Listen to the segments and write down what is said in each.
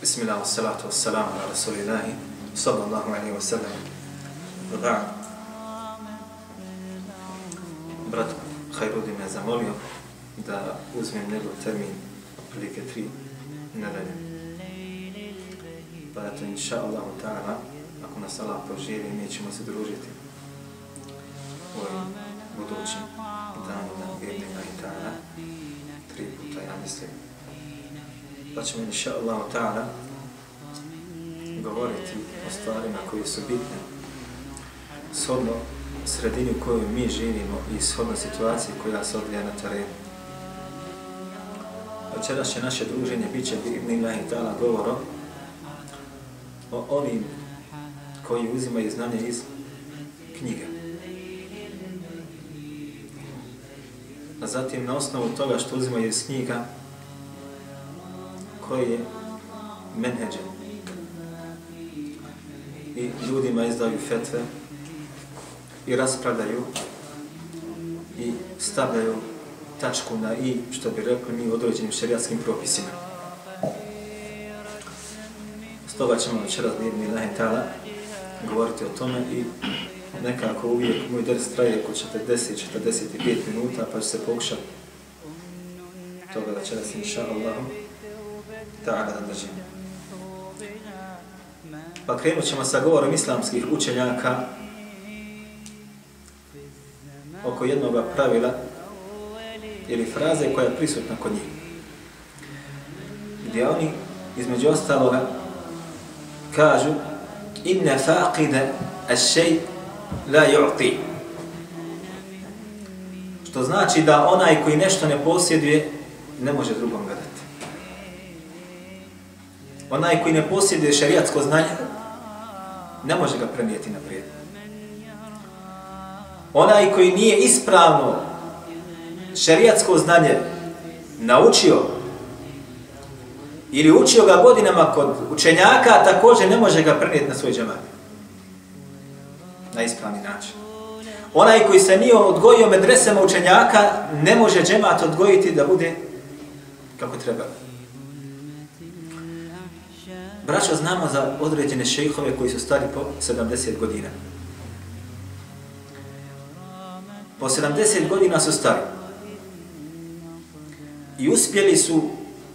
Bismillah, salatu wassalamu ala rasulillahi, sallallahu alaihi wa sallam. Ba'd. Brat Hajrudi me zamolio da uzmem njegov termin prilike tri nedelje. Pa eto, inša Allah ta'ala, ako nas Allah poživi, mi ćemo se družiti u ovim budućim danima, vjernima i ta'ala, tri puta, ja mislim. Pa ćemo, inša Allah ta'ala, govoriti o stvarima koje su bitne, shodno sredini u kojoj mi živimo i shodno situaciji koja se odvija na terenu. Večeras će naše druženje bit će Nila i Tala govorom o onim koji uzimaju znanje iz knjige. A zatim na osnovu toga što uzimaju iz knjiga koji je menheđe i ljudima izdaju fetve i raspravljaju i stavljaju tačku na i, što bi rekli mi, određenim šerijatskim propisima. Stoga ćemo večeras mirni lahentala govoriti o tome i nekako uvijek moj dres traje oko 40-45 minuta, pa ću se pokušati toga večeras, inša Allahom ta'ala da držim. Pa krenut ćemo sa govorom islamskih učenjaka oko jednog pravila ili fraze koja je prisutna kod njih. Gdje oni, između ostaloga, kažu inne faqide as-shay la yu'ti. Što znači da onaj koji nešto ne posjeduje, ne može drugom ga dati. Onaj koji ne posjeduje šariatsko znanje, ne može ga prenijeti naprijed. Onaj koji nije ispravno šerijatsko znanje naučio ili učio ga godinama kod učenjaka, također ne može ga prenijeti na svoj džemat. Na ispravni način. Onaj koji se nije odgojio medresama učenjaka, ne može džemat odgojiti da bude kako treba. Braćo, znamo za određene šejhove koji su stari po 70 godina. Po 70 godina su stari. I uspjeli su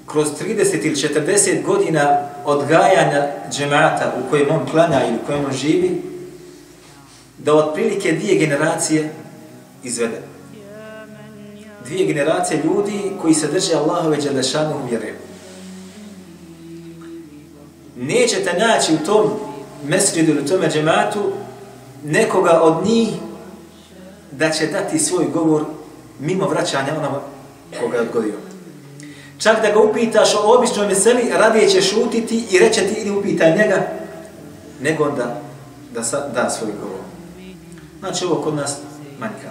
kroz 30 ili 40 godina odgajanja džemata u kojem on klanja ili u kojem on živi, da otprilike dvije generacije izvede. Dvije generacije ljudi koji se drže Allahove dželešanu u. Nećete naći u tom mesridu ili u tome džematu nekoga od njih da će dati svoj govor mimo vraćanja onama koga je odgodio. Čak da ga upitaš o običnoj meseli, radije će šutiti i reće ti ili upitaj njega, nego da, da sa, da svoj govor. Znači ovo kod nas manjka.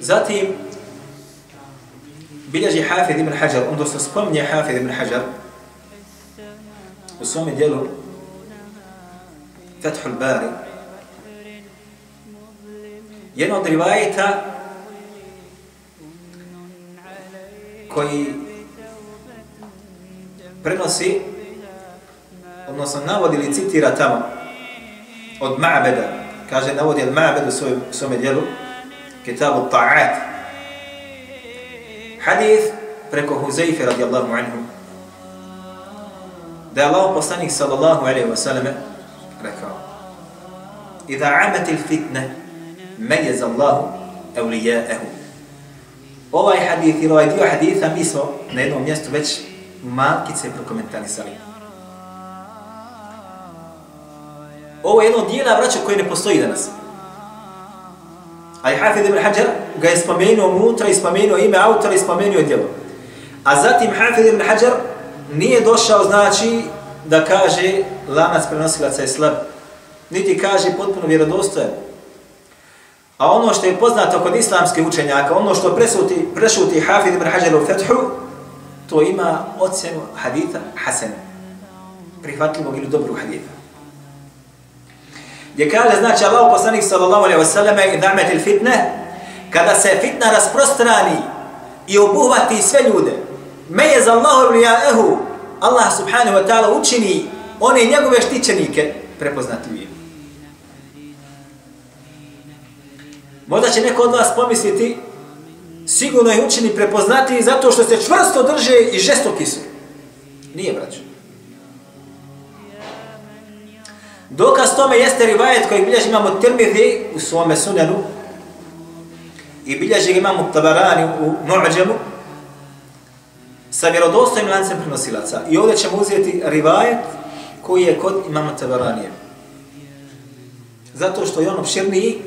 Zatim, bilježi Hafid ibn Hajar, on dosta spominje Hafid ibn Hajar, dijelu Fethul Bari, jedno od rivajeta koji prenosi, odnosno navodi ili citira tamo od Ma'beda, kaže navodi od Ma'beda u svojom, svome dijelu, kitabu Ta'at, hadith preko Huzeyfe radijallahu anhu, da je Allah poslanik sallallahu alaihi wa sallam rekao, Iza amatil fitne, mejez Allahu evlijaehu. Ovaj hadith ili ovaj dio haditha mi smo na jednom mjestu već malkice prokomentarisali. Ovo je jedno dijela vraća koje ne postoji danas. A i Hafid ibn Hajar ga je spomenuo unutra i spomenuo ime autora i spomenuo djelo. A zatim Hafid ibn Hajar nije došao znači da kaže lanac prenosilaca je slab. Niti kaže potpuno vjerodostojan. A ono što je poznato kod islamske učenjaka, ono što presuti, prešuti Hafid ibn Hajar u Fethu, to ima ocenu haditha Hasan. Prihvatljivog ili dobrog haditha. Gdje kaže, znači, Allah poslanik sallallahu alaihi wasallam i da'met il fitne, kada se fitna rasprostrani i obuhvati sve ljude, me Allahu ili Allah subhanahu wa ta'ala učini one njegove štićenike prepoznatljivim. Možda će neko od vas pomisliti, sigurno je učini prepoznati zato što se čvrsto drže i žestoki su. Nije, braćo. Dokaz tome jeste rivajet koji bilježi imamo Tirmidhi u svome sunenu i bilježi imamo Tabarani u Mu'đemu sa vjerodostojim lancem prenosilaca. I ovdje ćemo uzeti rivajet koji je kod imama Tabaranije. Zato što je on opširniji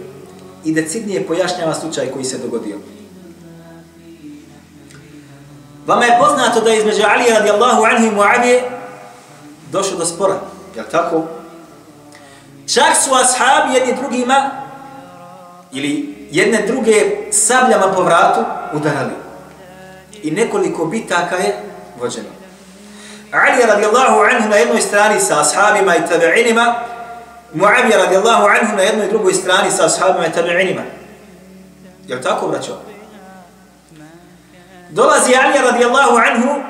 i decidnije pojašnjava slučaj koji se dogodio. Vama je poznato da je između Ali radijallahu anhu i Muavije došlo do spora. Jel tako? Čak su ashabi jedni drugima ili jedne druge sabljama po vratu udarali. I nekoliko bitaka je vođeno. Ali radijallahu anhu na jednoj strani sa ashabima i tabi'inima, Muavija radijallahu anhu na jednoj drugoj strani sa ashabima i tabi'inima. Jel tako, braćo? Dolazi Ali radijallahu anhu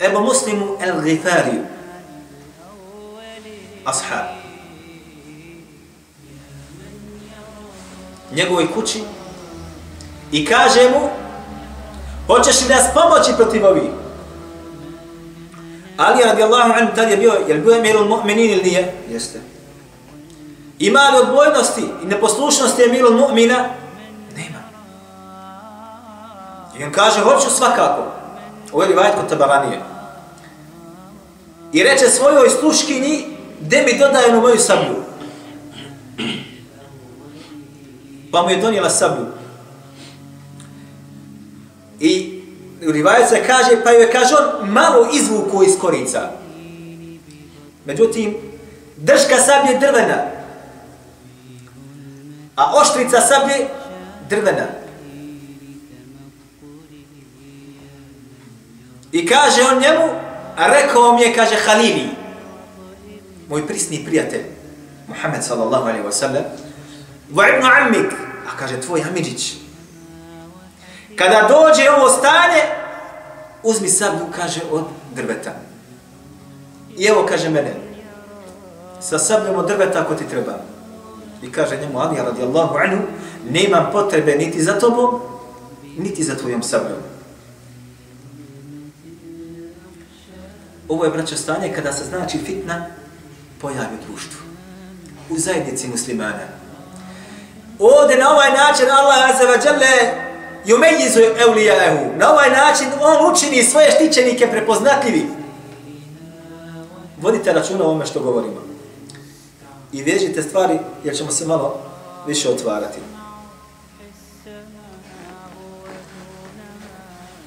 Ebu Muslimu el-Ghifariju ashab. Njegovoj kući i kaže mu hoćeš li nas pomoći protiv ovih? Ali radijallahu anhu tad je bio, je li bio emirul mu'minin ili nije? Jeste. Ima li odbojnosti i neposlušnosti emirul mu'mina? Nema. I on kaže, hoću svakako. Ovo je rivajt kod tabaranije. I reče svojoj sluškinji, gdje mi dodaju na moju sablju? Pa mu je donijela sablju. I u rivajicu se kaže, pa joj kaže on malo izvuku iz korica. Međutim, drška sablje drvena, a oštrica sablje drvena. I kaže on njemu, a rekao mi je, kaže Halili, moj prisni prijatelj, Muhammed sallallahu alaihi wa sallam, wa ibn amik, a kaže tvoj amidžić, kada dođe ovo stanje, uzmi sablju, kaže, od drveta. I evo, kaže mene, sa sabljom od drveta ako ti treba. I kaže njemu Ali radijallahu anhu, nemam potrebe niti za tobom, niti za tvojom sabljom. Ovo je, braćo, stanje kada se znači fitna pojavi u društvu. U zajednici muslimana. Ovdje na ovaj način Allah azza wa jalla yumejizu evlijahu. Na ovaj način on učini svoje štićenike prepoznatljivi. Vodite računa o ome što govorimo. I vežite stvari jer ćemo se malo više otvarati.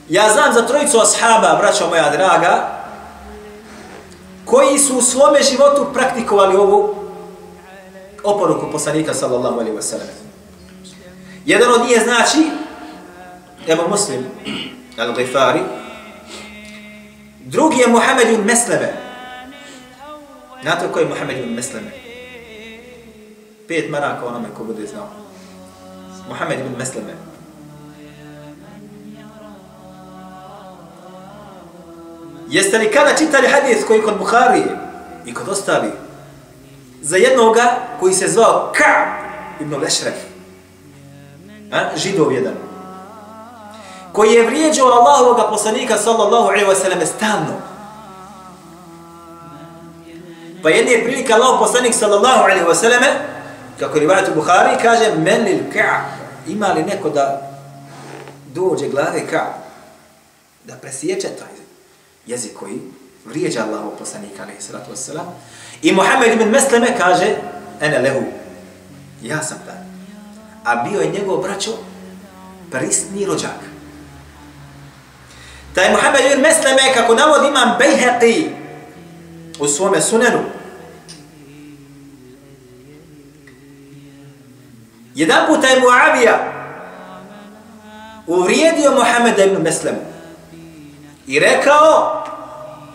Ja znam za trojicu ashaba, braćo moja draga, koji su u svome životu praktikovali ovu oporuku poslanika sallallahu alaihi wa sallam. Jedan od njih znači Ebu Muslim al-Ghifari, drugi je Muhammed ibn Mesleme. Znate ko je Muhammed ibn Mesleme? Pet maraka onome ko bude znao. Muhammed ibn Mesleme. Jeste li kada čitali hadith koji kod Bukhari i kod ostali za jednoga koji se zvao Ka'b ibn Lešref? Židov jedan. Koji je vrijeđao Allahovog poslanika sallallahu alaihi wa sallam stalno. Pa jedne je prilika Allah poslanik sallallahu alaihi wa sallam kako je rivajat u Bukhari kaže men lil Ka'b ima li neko da dođe glave Ka'b da presjeće taj jezik koji vrijeđa Allahov poslanika alaihi salatu wassalam. I Muhammed ibn Mesleme kaže, ene lehu, ja sam taj. A bio je njegov braćo prisni rođak. Taj Muhammed ibn Mesleme, kako navod imam Bejheqi u svome sunenu, jedan puta je Muavija uvrijedio Muhammeda ibn Meslemu i rekao,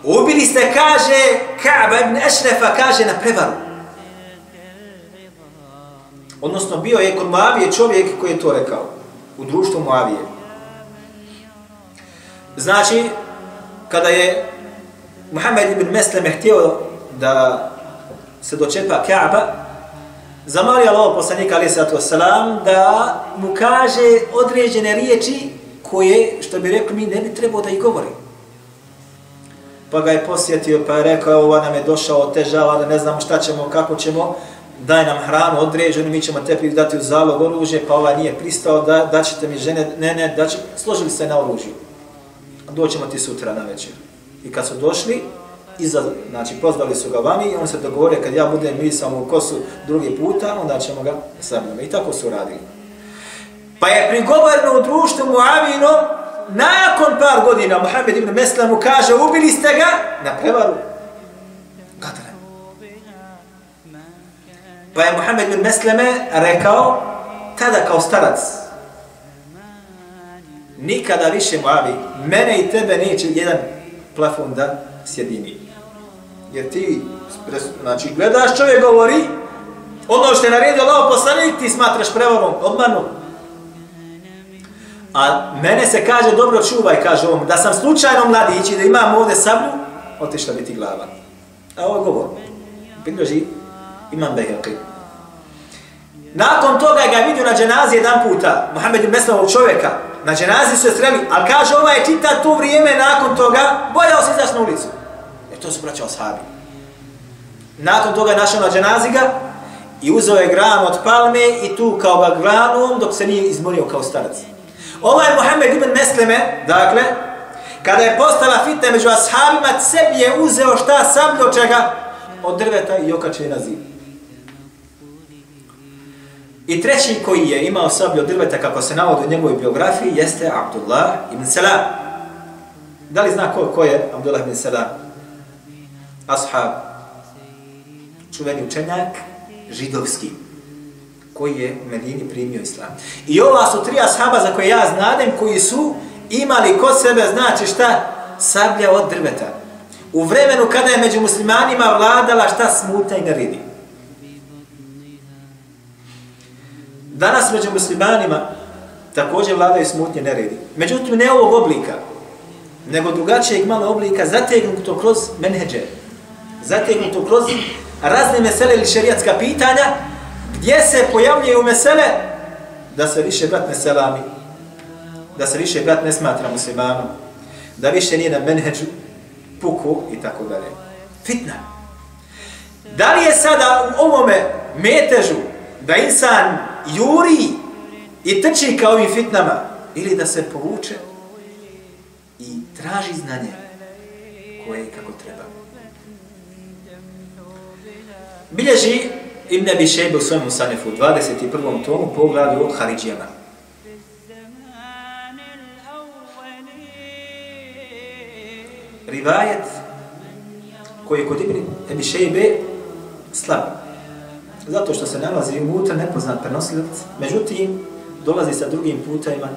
Ubili ste, kaže, Ka'ba ibn Ešrefa, kaže, na prevaru. Odnosno, bio je kod Muavije čovjek koji je to rekao. U društvu Muavije. Znači, kada je Muhammed ibn Mesleme htio da se dočepa Kaaba, zamolio Allah poslanika alaih sallatu wasalam da mu kaže određene riječi koje, što bi rekli, mi ne bi trebao da ih govori. Pa ga je posjetio, pa je rekao, ova nam je došao, težava, da ne znamo šta ćemo, kako ćemo, daj nam hranu određenu, mi ćemo tebi dati u zalog oružje, pa ova nije pristao, da, da ćete mi žene, ne, ne, da će, složili se na oružju. Doćemo ti sutra na večer. I kad su došli, iza, znači pozvali su ga vani i on se dogovorio kad ja budem misao u kosu drugi puta, onda ćemo ga sabljamo. I tako su radili. Pa je prigovorno u društvu Muavino, nakon par godina Muhammed ibn Mesla mu kaže, ubili ste ga na prevaru. Gadre. Pa je Muhammed ibn Mesleme rekao, tada kao starac, nikada više Muavi, mene i tebe neće jedan plafon da sjedini. Jer ti, znači, gledaš čovjek govori, ono što je naredio Allah poslanik, ti smatraš prevarom, obmanu. A mene se kaže, dobro čuvaj, kaže on, da sam slučajno mladić i da imam ovdje sablju, otišla biti glava. A ovo je govor. Bilježi imam Beheki. Nakon toga ga vidio na dženazi jedan puta, Mohamed ibn Meslavog čovjeka, Znači, na dženazi su je streli, ali kaže ova je čita to vrijeme nakon toga, boljao se izaći na ulicu. E to su braća sahabi. Nakon toga je našao na dženazi ga i uzeo je gran od palme i tu kao ga granom dok se nije izmorio kao starac. Ovaj Mohamed ibn Mesleme, dakle, kada je postala fitna među ashabima, sebi je uzeo šta sam do čega? Od drveta i okače je na zim. I treći koji je imao sablju od drveta, kako se navodi u njegovoj biografiji, jeste Abdullah ibn Salam. Da li zna ko, ko je Abdullah ibn Salam? Ashab, čuveni učenjak, židovski, koji je u Medini primio islam. I ova su tri ashaba za koje ja znadem, koji su imali kod sebe, znači šta? Sablja od drveta. U vremenu kada je među muslimanima vladala šta smuta i naredi. Danas među muslimanima također vladaju smutnje neredi. Međutim, ne ovog oblika, nego drugačijeg malo oblika, zategnuto kroz menheđe, zategnuto kroz razne mesele ili šerijatska pitanja, gdje se pojavljaju mesele da se više brat ne selami, da se više brat ne smatra muslimanom, da više nije na menheđu, puku i tako dalje. Fitna. Da li je sada u ovome metežu da insan juri i trči kao ovim fitnama ili da se povuče i traži znanje koje je kako treba. Bilježi Ibn Abi Shaybe u svojom Sanefu, 21. tomu, poglavlju od Haridžijama. Rivajet koji je kod Ibn Abi Shaybe slab. Zato što se nalazi unutra nepoznat prenosilac, međutim, dolazi sa drugim putajima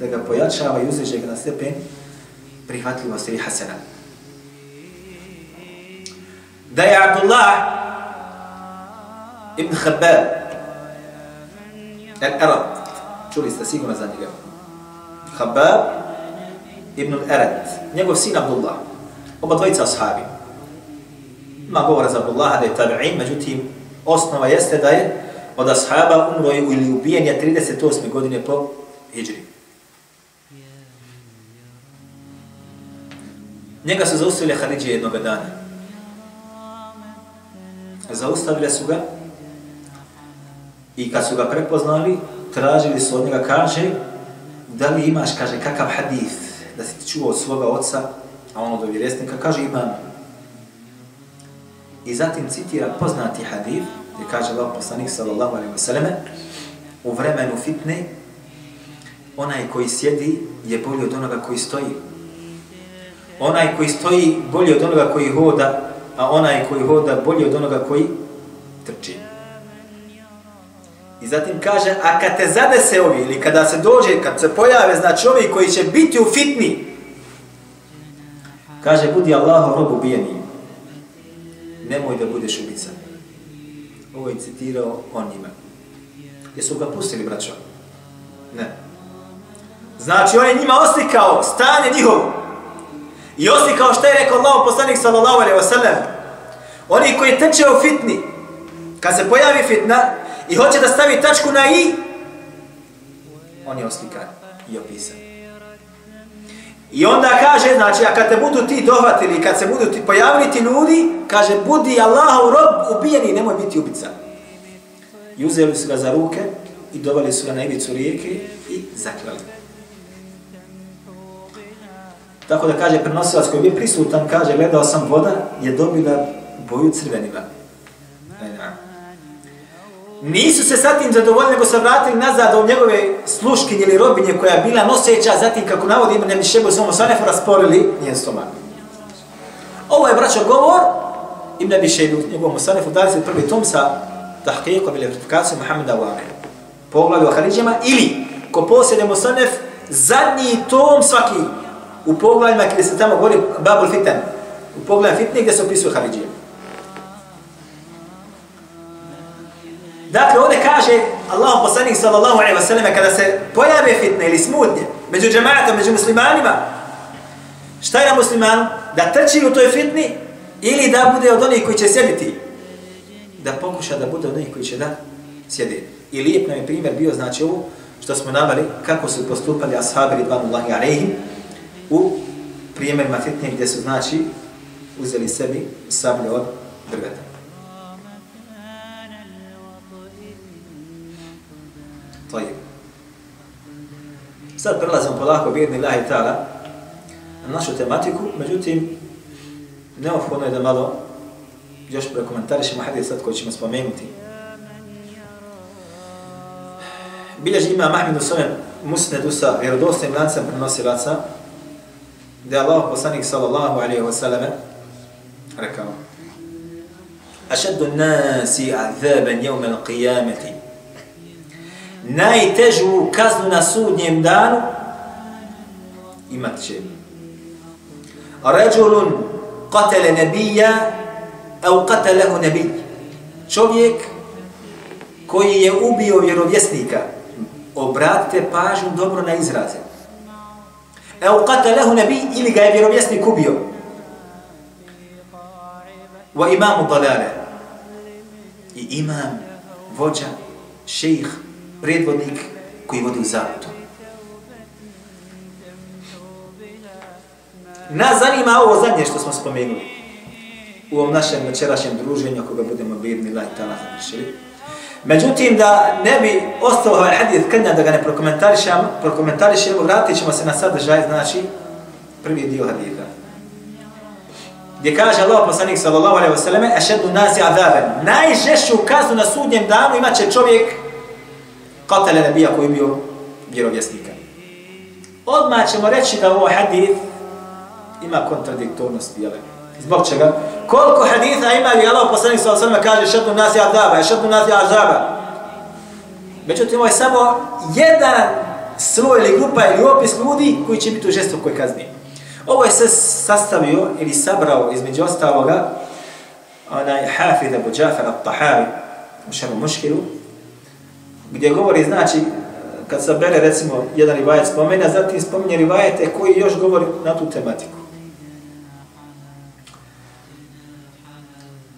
da ga pojačava i uzreže ga na stepen prihvatljivosti i hasena. Da je Abdullah ibn Khabbab al-Arab, čuli ste sigurno za njega, Khabbab ibn al-Arad, njegov sin Abdullah, oba dvojica ashabi. Ima govora za Abdullah da je tabi'in, međutim, osnova jeste da je od ashaba umro ili ubijen je 38. godine po hijri. Njega su zaustavili Haridje jednog dana. Zaustavili su ga i kad su ga prepoznali, tražili su od njega, kaže, da li imaš, kaže, kakav hadith da si čuo od svoga oca, a ono do vjeresnika, kaže, imam. I zatim citira poznati hadif gdje kaže Allah poslanik sallallahu alaihi wa u vremenu fitne, onaj koji sjedi je bolji od onoga koji stoji. Onaj koji stoji bolji od onoga koji hoda, a onaj koji hoda bolji od onoga koji trči. I zatim kaže, a kad te zadese ovi, ili kada se dođe, kad se pojave, znači ovi koji će biti u fitni, kaže, budi Allahu rob ubijeni. Nemoj da budeš ubica. Ovo je citirao on njima. Jesu ga pustili, braćo? Ne. Znači, on je njima oslikao stanje njihovo. I oslikao što je rekao Allah poslanik sallallahu alaihi wa sallam, oni koji trče u fitni, kad se pojavi fitna i hoće da stavi tačku na i, on je oslikan i opisan. I onda kaže, znači, a kad te budu ti dohvatili, kad se budu ti pojavili ti ljudi, kaže, budi Allahov rob ubijeni, nemoj biti ubica. I uzeli su ga za ruke i dovali su ga na ivicu rijeke i zaklali. Tako da kaže prenosilac koji je prisutan, kaže, gledao sam voda, je dobila boju crvenila. Nisu se sa tim zadovoljni, nego se vratili nazad u njegove sluškinje ili robinje koja je bila noseća, zatim kako navodi ime nebi šebu Somo sanefu rasporili njen stomak. Ovo je braćo govor Ibn Abi Šebu, njegovom sanefu 21. tom sa tahkijekom ili vertifikacijom Muhammeda u Amir. Poglavlju o Haridžima ili ko posjede Musanef zadnji tom svaki u poglavljima gdje se tamo govori Babul Fitan. U poglavlju fitne gdje se opisuje Haridžima. Dakle, ovdje kaže Allah poslanik sallallahu alaihi wa sallam kada se pojave fitne ili smutnje među džematom, među muslimanima, šta je na musliman? Da trči u toj fitni ili da bude od onih koji će sjediti? Da pokuša da bude od onih koji će da sjedi. I lijep nam je primjer bio, znači ovo, što smo navali, kako su postupali ashabi ridvanullahi alaihim u primjerima fitne gdje su, znači, uzeli sebi sablje od drveta. Tajib. Sad prelazimo polako, bjedni lahi ta'ala, na našu tematiku, međutim, neophodno je da malo još prekomentarišemo hadis sad koji ćemo spomenuti. Bilježi ima Mahmed u svojem musnedu sa vjerodostojnim lancem prenosilaca, gdje je Allah poslanik sallallahu alaihi wa sallam rekao Ašeddu nasi azaban jevme l'qiyameti najtežu kaznu na sudnjem danu imat će. Rajulun qatele nebija au qatelehu nebij čovjek koji je ubio vjerovjesnika obratite pažnju dobro na izraze. Au qatelehu nebij ili ga je vjerovjesnik ubio. Wa imamu dalale. I imam vođa šejh predvodnik koji vodi u zavutu. Nas zanima ovo zadnje što smo spomenuli u ovom našem večerašnjem druženju ako ga budemo bidni laj tala završili. Međutim, da ne bi ostao ovaj hadith krnja da ga ne prokomentarišemo, prokomentarišemo, vratit ćemo se na sadržaj, znači prvi dio haditha. Gdje kaže Allah poslanik sallallahu alaihi wa sallam, ašedu nasi azaben, najžešću kaznu na sudnjem danu imat će čovjek katale nebija koji je bio vjerovjesnika. Odmah ćemo reći da ovo hadith ima kontradiktornost, jel? Zbog čega? Koliko haditha ima li Allah poslanik sa osrme kaže šetnu nas je azaba, šetnu nas je azaba. Međutim, ovo je samo jedan sloj ili grupa ili opis ljudi koji će biti u žestokoj kazni. Ovo je se sastavio ili sabrao između ostaloga onaj Hafid Abu Džafar al-Tahavi u šemu muškilu gdje govori, znači, kad se bere, recimo, jedan rivajet spomene, a zatim spominje rivajete koji još govori na tu tematiku.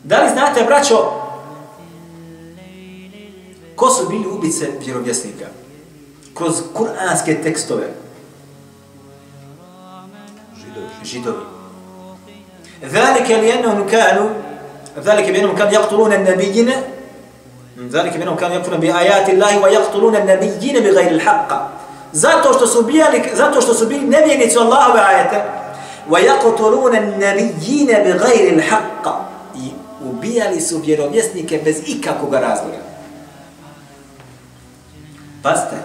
Da li znate, braćo, ko su bili ubice vjerovjesnika? Kroz kuranske tekstove. Židovi. Židovi. Zalike li jednom kanu, zalike li jednom kanu jaktulune nebidjine, ذلك منهم كانوا يكفرون بآيات الله ويقتلون النبيين بغير الحق zato što su bijali zato što su bili nevjernici Allahove ajete yaqtuluna an-nabiyyin bighayri al-haqq i ubijali su vjerovjesnike bez ikakvog razloga Paste.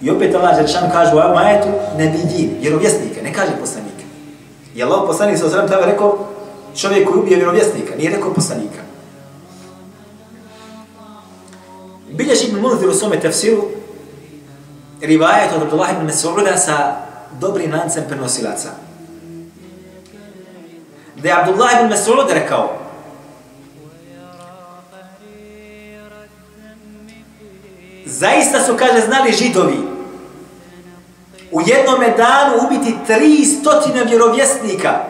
I opet Allah Žešan kaže u ovom ajetu nebijin, vjerovjesnike, ne kaže poslanike. I Allah poslanik sa osram tada rekao čovjek koji ubije vjerovjesnika, nije rekao poslanika. Bilježi Ibn Munzir u svome tefsiru rivajet od Abdullah ibn Mas'uda sa dobrim lancem prenosilaca. Da je Abdullah ibn Mas'ud rekao Zaista su, kaže, znali židovi u jednom danu ubiti tri stotine vjerovjesnika,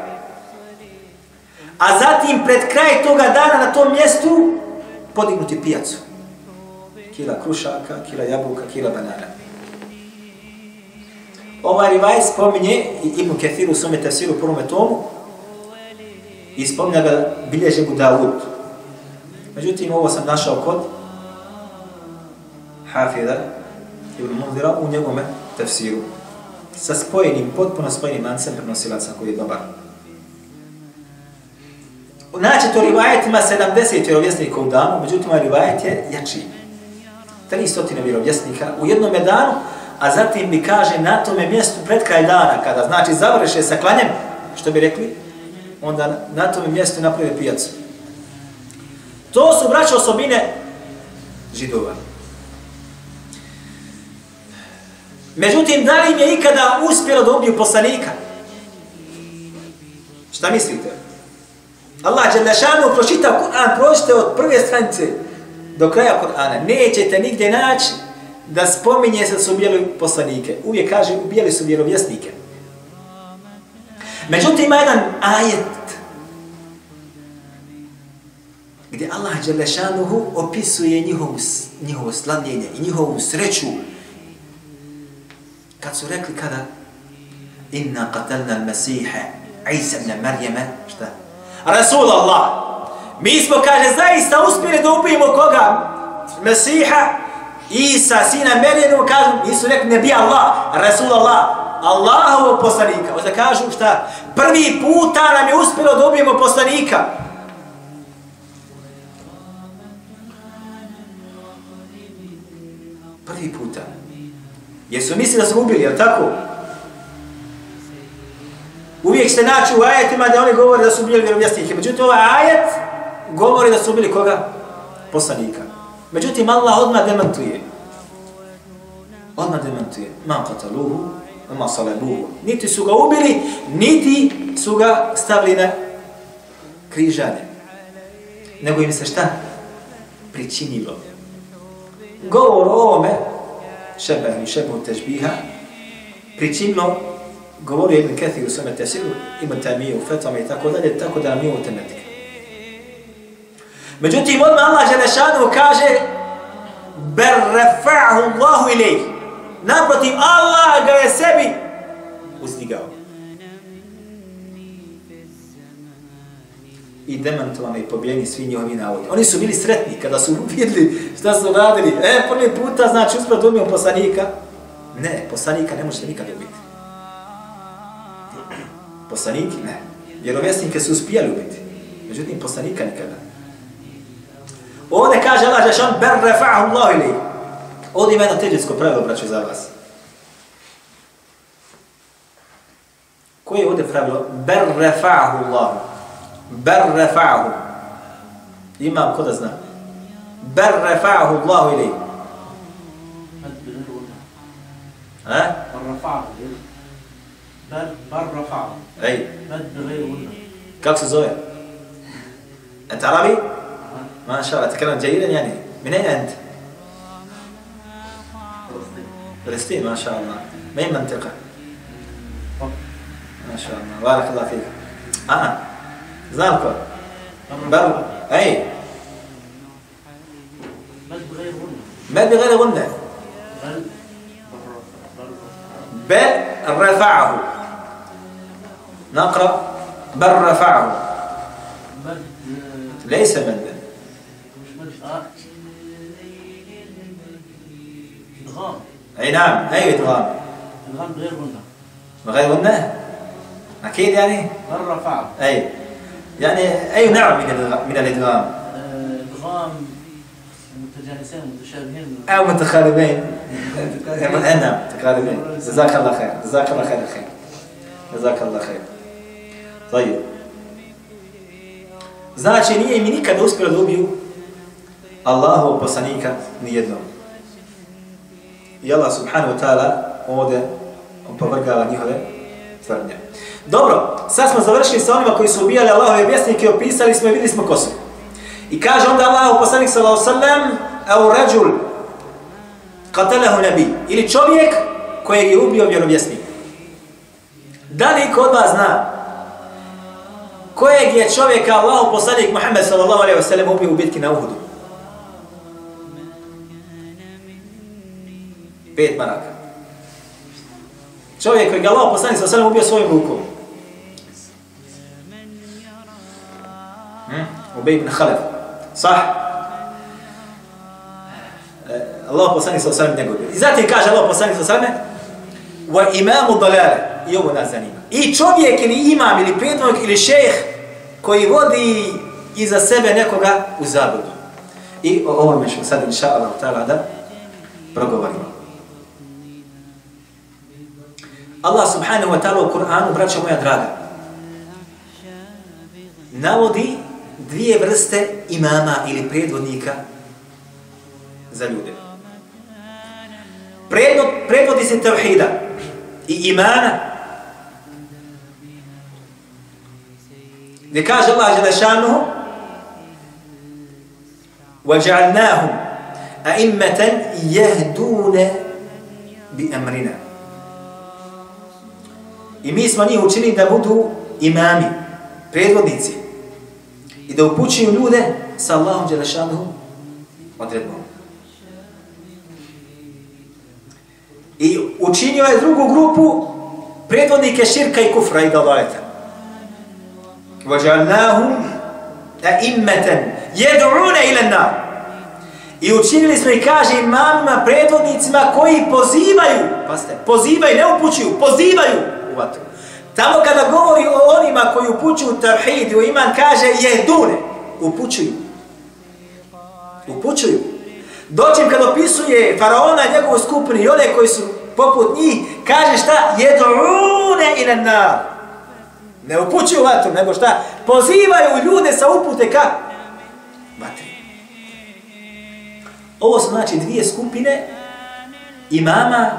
a zatim pred kraj toga dana na tom mjestu podignuti pijacu. Kila krušaka, kila jabuka, kila banana. Ovaj rivaj spominje i Ibn Kathir u svome tefsiru prvome tomu i spominja ga bilježe mu Dawud. Međutim, ovo sam našao kod Hafida Ibn Mundira u njegome tefsiru sa spojenim, potpuno spojenim lancem prenosilaca koji je dobar. Znači to rivajet ima 70 vjerovjesnika u danu, međutim ovaj rivajet je jači. 300 vjerovjesnika u jednom danu, a zatim mi kaže na tome mjestu pred kraj dana, kada znači završe sa klanjem, što bi rekli, onda na tome mjestu naprave pijacu. To su braće osobine židova. Međutim, da li im je ikada uspjelo da ubiju poslanika? Šta mislite? Allah je lešanu pročitao Kur'an, pročite od prve stranice do kraja Kur'ana. Nećete nigdje naći da spominje se da su ubijali poslanike. Uvijek kaže, ubijali su vjerovjesnike. Međutim, ima jedan ajet gdje Allah Đelešanuhu opisuje njihovu, njihovo slavljenje i njihovu sreću kad su rekli kada inna qatalna al-Masiha Isa ibn Maryama šta Rasul Allah mi smo kaže zaista uspjeli da ubijemo koga? Mesiha Isa sina Merjenu, kažu nisu rekli ne bi Allah Rasul Allah Allahovog poslanika. Onda kažu šta? Prvi puta nam je uspjelo da ubijemo poslanika. Prvi puta. Jer su mislili da su ubili, jel tako? Uvijek se naći u ajetima da oni govore da su ubili vjerovjesnike. Međutim, ovaj ajet govori da su ubili koga? Poslanika. Međutim, Allah odmah demantuje. Odmah demantuje. Ma kataluhu, ma salabuhu. Niti su ga ubili, niti su ga stavili na križanje. Nego im se šta? Pričinilo. Govor o ovome, šebeh i šebu težbiha, pričinilo govori Ibn Kathir u svome tesiru, Ibn Tamije u fetama i tako dalje, tako da nam nije temetike. Međutim, odmah Allah Želešanu kaže ber refa'hu Allahu ilaih. Naprotiv, Allah ga je sebi uzdigao. i demantovano i pobijeni svi njihovi navodi. Oni su bili sretni kada su vidjeli šta su radili. E, prvi puta, znači, usprat umio poslanika. Ne, poslanika ne možete nikad ubiti. Poslaniki, ne. Vjerovjesnike su uspijali ubiti. Međutim, poslanika nikada. Kaže Allah Žešan, ber refa'ahu Allah ili. Ovdje ima jedno teđetsko pravilo, braću, za vas. Koje je ovdje pravilo? Ber refa'ahu Allah. Ber refa'ahu. Imam ko da zna. Ber refa'ahu Allahu ili. Ha? Ber refa'ahu. Ej. Kako se zove? أنت عربي؟ ما شاء الله تتكلم جيدا يعني. من أين أنت؟ فلسطين. فلسطين ما شاء الله. من أي منطقة؟ ما شاء الله. بارك الله فيك. آه. زالكو بر أي. ما بغير غنى بل بغير بل رفعه. نقرأ. بل رفعه. ليس بل مدا أي نعم. أي إدغام؟ إدغام بغير غنة. بغير غنة؟ أكيد يعني؟ بل رفعه أي. يعني أي نوع من من الإدغام؟ إدغام متجانسين متشابهين. أو متقاربين. نعم متقاربين. جزاك الله خير. جزاك الله خير الخير جزاك الله خير. طيب. Znači, nije mi nikada uspjelo da ubiju Allahov poslanika nijednom. I Allah subhanahu wa ta'ala ovdje opovrgava njihove tvrdnje. Dobro, sad smo završili sa onima koji su ubijali Allahove vjesnike, opisali smo i vidjeli smo ko su. I kaže onda Allahov poslanik sallahu sallam, au rađul, qatalahu nabi, ili čovjek kojeg je ubio vjerovjesnik. Da li kod vas zna kojeg je čovjeka Allahov poslanik Muhammed sallallahu alaihi wa sallam ubio u bitki na Uhudu? Pet maraka. Čovjek koji je Allah poslani sa alaihi ubio svojim rukom. Hmm? Ubej ibn Khaled. Sah? E, Allah poslani sa alaihi njegov. I zatim kaže Allah poslani sa alaihi wa imamu dalale. I ovo nas zanima. I čovjek ili imam ili prednog ili šejh koji vodi iza sebe nekoga u zabudu. I o ovome ćemo sad inša Allah da progovorimo. Allah subhanahu wa ta'ala u Kur'anu, braća moja draga, navodi dvije vrste imama ili predvodnika za ljude. Predvod, predvodi se tevhida i imana gdje kaže Allah Đelešanuhu وَجَعَلْنَاهُمْ أَئِمَّةً يَهْدُونَ بِأَمْرِنَا I mi smo njih učinili da budu imami, predvodnici i da upućuju ljude sa Allahom Đelešanuhu odredbom. I učinio je drugu grupu predvodnike širka i kufra i dalajta. Vajalnahum a immeten ilan ilena. I učinili smo i kaže imamima, predvodnicima koji pozivaju, pazite, pozivaju, ne upućuju, pozivaju, u vatru. Tamo kada govori o onima koji upućuju tavhid u iman, kaže jedune, upućuju. Upućuju. Doćim kad opisuje faraona i njegovu skupinu i one koji su poput njih, kaže šta? Jedune ila nar. Ne upućuju vatru, nego šta? Pozivaju ljude sa upute ka vatri. Ovo su znači dvije skupine imama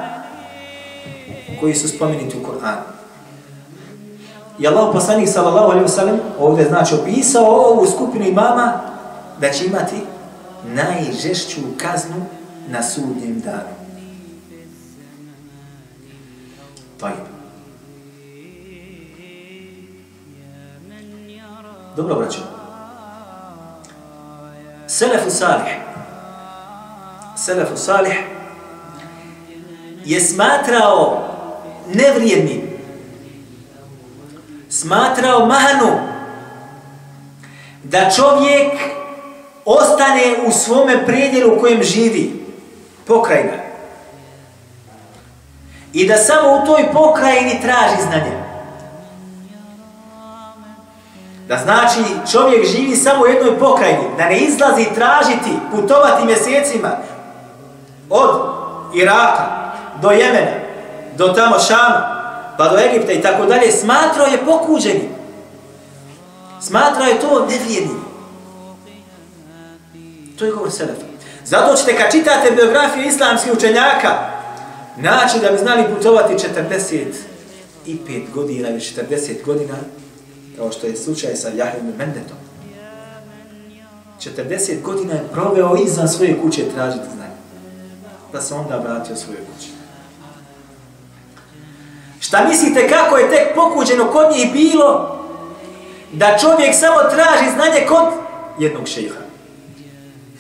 koji su spomenuti u Koranu. I Allah poslanik sallallahu alaihi wa sallam ovdje znači opisao ovu skupinu imama da će imati najžešću kaznu na sudnjem danu. To je. Dobro, braćo. Selefu salih. Selefu salih je smatrao nevrijednim, smatrao mahanu da čovjek ostane u svome predjelu u kojem živi, pokrajina. I da samo u toj pokrajini traži znanje. Da znači čovjek živi samo u jednoj pokrajini, da ne izlazi tražiti, putovati mjesecima od Iraka do Jemena, do tamo Šama, pa do Egipta i tako dalje, smatrao je pokuđeni. Smatrao je to nevrijednim. To je govor Selefa. Zato ćete kad čitate biografije islamskih učenjaka, naći da bi znali putovati 45 godina ili 40 godina, kao što je slučaj sa Jahim Mendetom. 40 godina je proveo izvan svoje kuće tražiti znanje. Da se onda vratio svoje kuće. Šta mislite kako je tek pokuđeno kod njih bilo da čovjek samo traži znanje kod jednog šeha?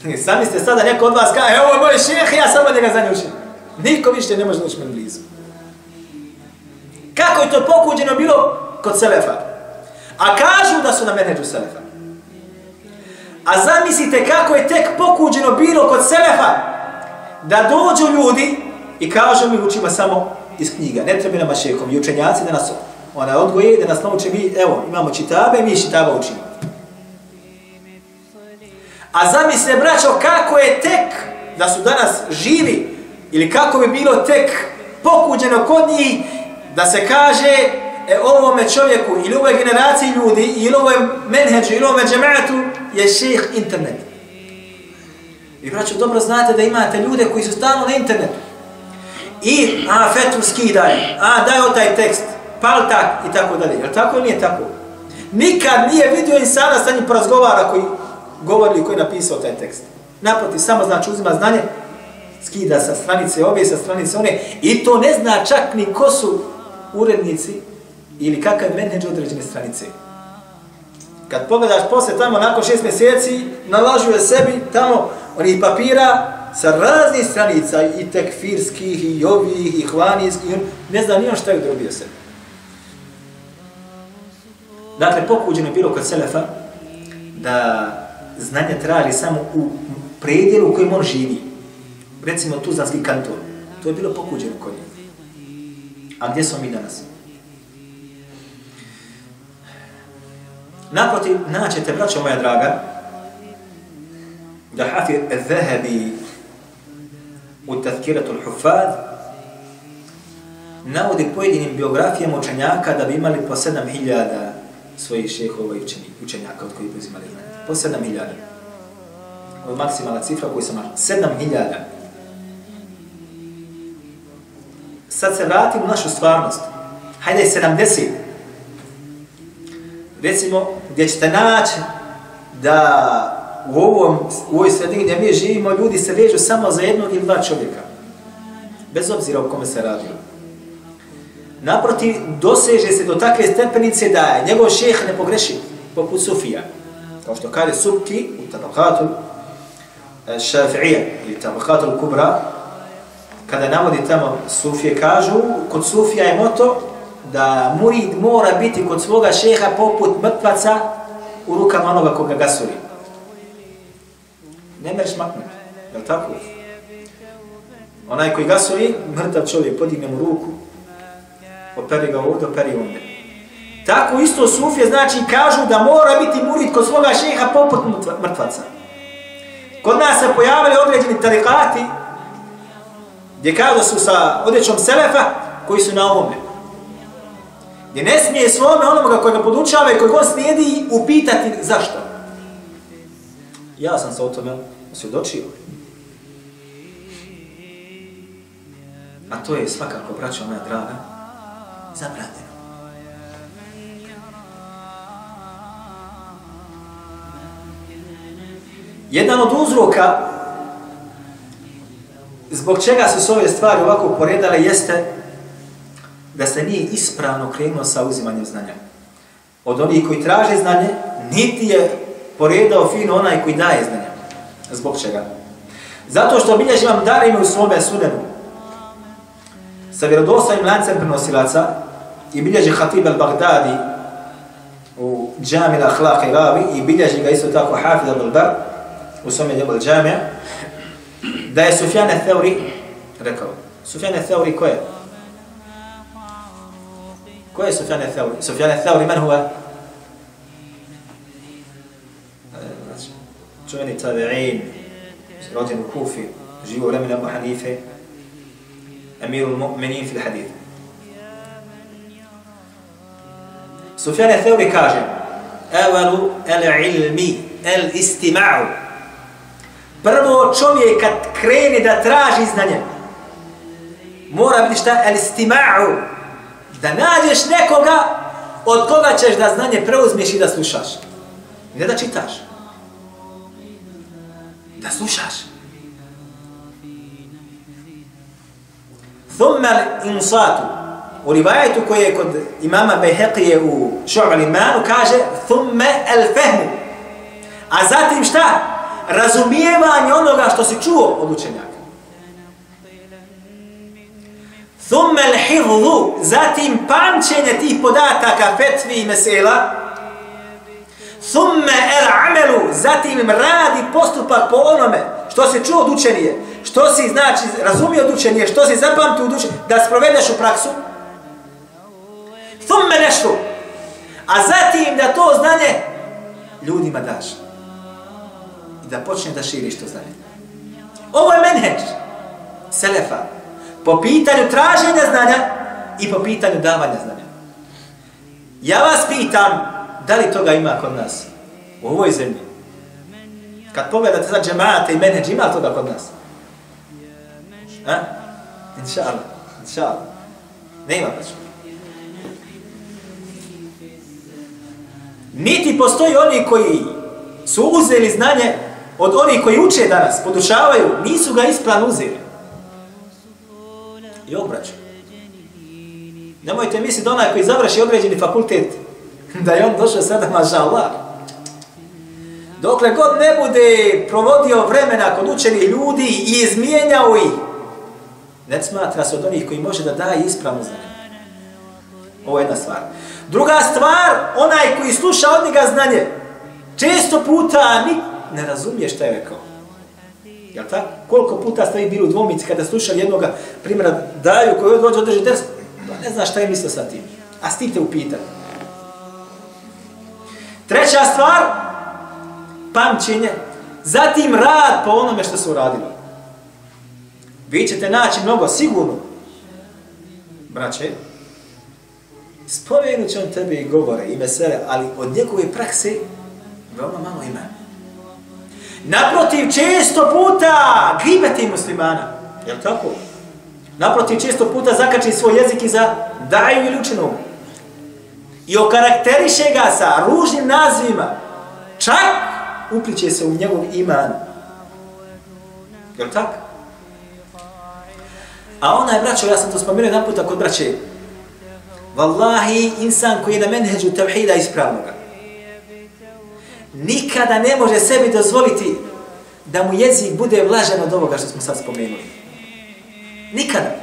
E, sami ste sada neko od vas kaže, evo moj šeh, ja samo njega ga znanje učim. Niko više ne može doći meni blizu. Kako je to pokuđeno bilo kod Selefa? A kažu da su na menedžu Selefa. A zamislite kako je tek pokuđeno bilo kod Selefa da dođu ljudi i kažu mi učima samo iz knjiga. Ne treba nama šekom i učenjaci da nas ona odgoje, da nas nauče mi, evo, imamo čitabe, mi čitaba učimo. A zamisle, braćo, kako je tek da su danas živi ili kako bi bilo tek pokuđeno kod njih da se kaže e, ovome čovjeku ili ovoj generaciji ljudi ili ovoj menheđu ili ovome džematu je šejh internet. I braćo, dobro znate da imate ljude koji su stalno na internetu. I, a, fetu skidaj, a, daj taj tekst, pal tak i tako dalje. Jel tako ili nije tako? Nikad nije vidio insana sa njim porazgovara koji govori koji napisao taj tekst. Naproti, samo znači uzima znanje skida sa stranice ove, sa stranice one, i to ne zna čak ni ko su urednici ili kakav menedž određene stranice. Kad pogledaš posle tamo, nakon šest mjeseci, nalažuje sebi tamo onih papira sa raznih stranica, i tekfirskih, i ovih, i hvanijskih, ne zna nijem šta je drobio sebe. Dakle, pokuđeno je bilo kod Selefa da znanje traži samo u predjelu u kojem on živi. Recimo Tuzanski kanton. To je bilo pokuđeno kod njih. A gdje smo mi danas? Naprotiv, naćete, braćo moja draga, da Hafir al-Zahabi u Tazkiratu Hufad, navodi pojedinim biografijama učenjaka da bi imali po 7000 svojih šehova i učenjaka od kojih bi uzimali znanje. Po 7000. Ovo je maksimalna cifra koju sam našao. 7000. Sad se vratimo u našu stvarnost. Hajde 70. Recimo, gdje ćete naći da u, ovom, u ovoj sredini gdje mi živimo, ljudi se vežu samo za jednog ili dva čovjeka. Bez obzira o kome se radi. Naprotiv, doseže se do takve stepenice da je njegov šeh ne pogreši, poput Sufija. Kao što kaže Subki u tabakatu e, Šafi'ija ili tabakatu Kubra, kada navodi tamo Sufije, kažu, kod Sufija je moto da murid mora biti kod svoga šeha poput mrtvaca u rukama onoga koga gasuri. Ne mereš maknuti, je li tako? Onaj koji gasovi, mrtav čovjek, podigne mu ruku, operi ga ovdje, operi ovdje. Tako isto sufije znači kažu da mora biti murid kod svoga šeha poput mrtvaca. Kod nas se pojavili određeni tarikati gdje kažu su sa odjećom selefa koji su na ovome. Gdje ne smije svome onoga koji ga podučava i koji on slijedi upitati zašto. Ja sam se o tome osvjedočio. A to je svakako, braćo moja draga, zabranjeno. Jedan od uzroka zbog čega su se ove stvari ovako poredale jeste da se nije ispravno krenuo sa uzimanjem znanja. Od onih koji traže znanje, niti je poredao fino onaj koji daje znanje. Zbog čega? Zato što bilježi vam dar ime u svome sunenu. Sa vjerodostojnim lancem prenosilaca i bilježi Hatib al-Baghdadi u džami al-Akhlaq i Ravi i bilježi ga isto tako Hafid al-Bar u svome djelu džamija da je Sufjan al-Thawri rekao. Sufjan al-Thawri ko je? Ko je Sufjan al-Thawri? Sufjan al-Thawri man huwa? Čuveni tabi'in, rođen u Kufi, živo vremena Abu Hanife, amiru mu'minin fil hadith. Sufjan Theuri kaže, Evalu el ilmi, el istima'u. Prvo čovjek kad krene da traži znanje, mora biti šta? El istima'u. Da nađeš nekoga od koga ćeš da znanje preuzmiješ i da slušaš. Ne da čitaš da slušaš. Thumma insatu. U rivajetu koje je kod imama Behekije u Šu'al imanu kaže thumma al-fehmu. A zatim šta? Razumijevanje onoga što si čuo od učenjaka. Thumma al hifzu. Zatim pamćenje tih podataka fetvi i mesela Thumme el amelu, zatim im radi postupak po onome što se čuo od učenije, što si znači razumio od učenije, što si zapamtio od učenije, da sprovedeš u praksu. Thumme nešto. A zatim da to znanje ljudima daš. I da počne da širiš to znanje. Ovo je menheđ. Selefa. Po pitanju traženja znanja i po pitanju davanja znanja. Ja vas pitam, da li toga ima kod nas? U ovoj zemlji. Kad pogledate za džemate i menedž, ima toga kod nas? Ha? Inša Allah. Inša Allah. Ne ima pač. Niti postoji oni koji su uzeli znanje od onih koji uče danas, podučavaju, nisu ga ispravno uzeli. I obraćaju. Nemojte misliti da onaj koji završi određeni fakultet, da je on došao sada, maša Allah. Dokle god ne bude provodio vremena kod učenih ljudi i izmijenjao ih, ne smatra se od onih koji može da daje ispravno znanje. Ovo je jedna stvar. Druga stvar, onaj koji sluša od njega znanje, često puta ni, ne razumije šta je rekao. Jel tako? Koliko puta ste vi bili u dvomici kada slušali jednog primjera daju koji dođe održi des, pa ne zna šta je mislio sa tim. A stite upitati. Treća stvar, pamćenje, zatim rad po onome što su uradili. Vi ćete naći mnogo, sigurno, braće, spomenut će on tebe i govore i mesele, ali od njegove prakse veoma malo ima. Naprotiv, često puta gribete muslimana. Je li tako? Naprotiv, često puta zakači svoj jezik i za daju ili učinu. I okarakteriše ga sa ružnim nazivima. Čak upliče se u njegov iman. Je li tako? A ona je braćo, ja sam to spomenuo jedan puta kod braće. Wallahi, insan koji je na menheđu tevhida ispravnoga. Nikada ne može sebi dozvoliti da mu jezik bude vlažan od ovoga što smo sad spomenuli. Nikada.